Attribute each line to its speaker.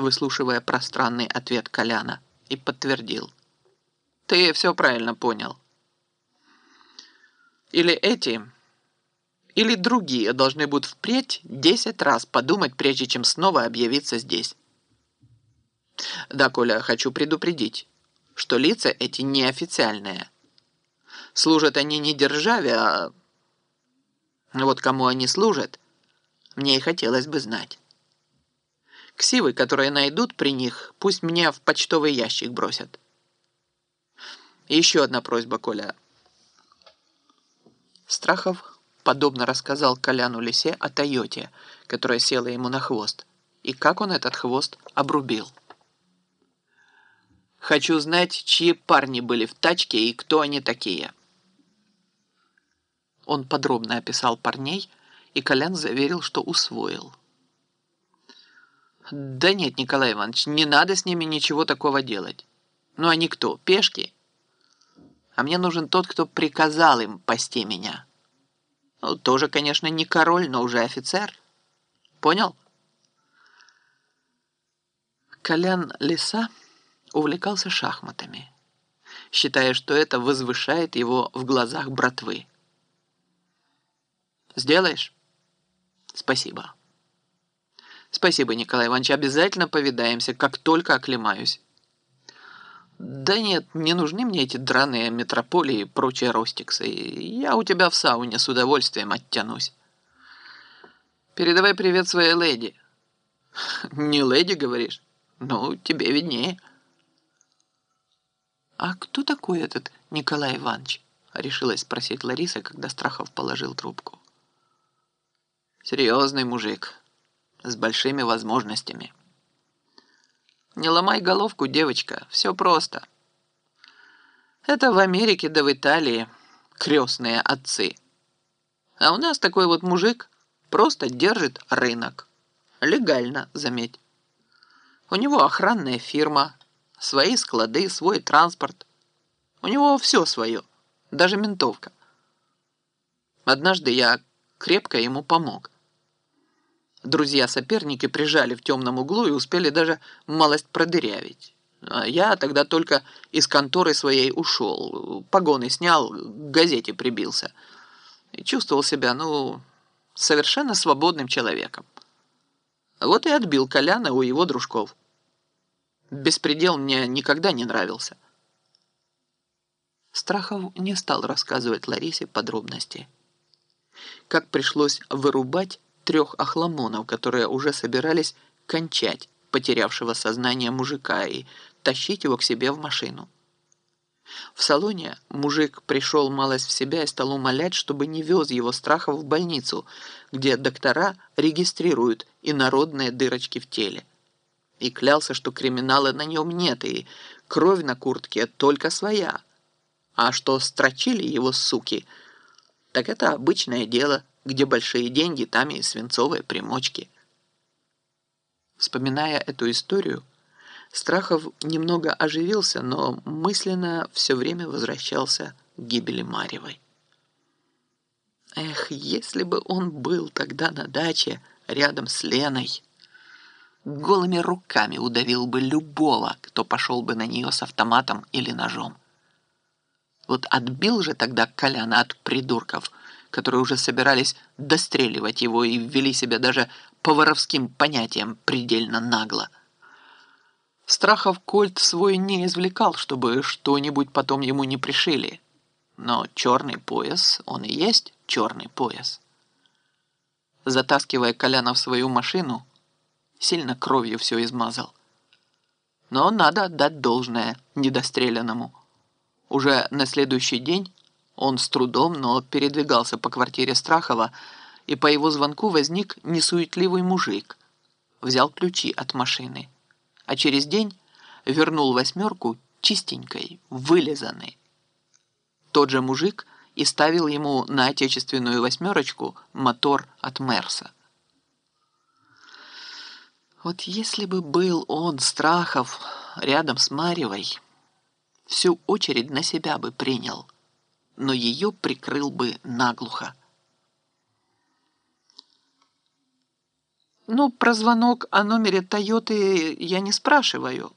Speaker 1: выслушивая пространный ответ Коляна, и подтвердил. «Ты все правильно понял. Или эти, или другие должны будут впредь десять раз подумать, прежде чем снова объявиться здесь. Да, Коля, хочу предупредить, что лица эти неофициальные. Служат они не державе, а... Вот кому они служат, мне и хотелось бы знать. Ксивы, которые найдут при них, пусть меня в почтовый ящик бросят. Еще одна просьба, Коля. Страхов подобно рассказал Коляну Лисе о Тойоте, которая села ему на хвост, и как он этот хвост обрубил. «Хочу знать, чьи парни были в тачке и кто они такие». Он подробно описал парней, и Колян заверил, что усвоил. «Да нет, Николай Иванович, не надо с ними ничего такого делать. Ну они кто, пешки? А мне нужен тот, кто приказал им пасти меня. Ну, тоже, конечно, не король, но уже офицер. Понял?» Колян Лиса увлекался шахматами, считая, что это возвышает его в глазах братвы. «Сделаешь?» «Спасибо». Спасибо, Николай Иванович, обязательно повидаемся, как только оклемаюсь. Да нет, не нужны мне эти драные метрополии и прочие ростиксы. Я у тебя в сауне с удовольствием оттянусь. Передавай привет своей леди. Не леди, говоришь? Ну, тебе виднее. А кто такой этот Николай Иванович? Решилась спросить Лариса, когда Страхов положил трубку. Серьезный мужик с большими возможностями. Не ломай головку, девочка, все просто. Это в Америке да в Италии крестные отцы. А у нас такой вот мужик просто держит рынок. Легально, заметь. У него охранная фирма, свои склады, свой транспорт. У него все свое, даже ментовка. Однажды я крепко ему помог. Друзья-соперники прижали в темном углу и успели даже малость продырявить. А я тогда только из конторы своей ушел, погоны снял, к газете прибился. И чувствовал себя, ну, совершенно свободным человеком. Вот и отбил Коляна у его дружков. Беспредел мне никогда не нравился. Страхов не стал рассказывать Ларисе подробности. Как пришлось вырубать трех охламонов, которые уже собирались кончать потерявшего сознание мужика и тащить его к себе в машину. В салоне мужик пришел малость в себя и стал умолять, чтобы не вез его страхов в больницу, где доктора регистрируют инородные дырочки в теле. И клялся, что криминала на нем нет, и кровь на куртке только своя. А что строчили его суки, так это обычное дело – где большие деньги, там и свинцовые примочки. Вспоминая эту историю, Страхов немного оживился, но мысленно все время возвращался к гибели Марьевой. Эх, если бы он был тогда на даче рядом с Леной, голыми руками удавил бы любого, кто пошел бы на нее с автоматом или ножом. Вот отбил же тогда Коляна от придурков – которые уже собирались достреливать его и ввели себя даже по воровским понятиям предельно нагло. Страхов Кольт свой не извлекал, чтобы что-нибудь потом ему не пришили. Но черный пояс, он и есть черный пояс. Затаскивая Коляна в свою машину, сильно кровью все измазал. Но надо отдать должное недострелянному. Уже на следующий день он с трудом, но передвигался по квартире Страхова, и по его звонку возник несуетливый мужик. Взял ключи от машины, а через день вернул восьмерку чистенькой, вылизанной. Тот же мужик и ставил ему на отечественную восьмерочку мотор от Мерса. Вот если бы был он, Страхов, рядом с Марьевой, всю очередь на себя бы принял – но ее прикрыл бы наглухо. Ну, про звонок о номере «Тойоты» я не спрашиваю.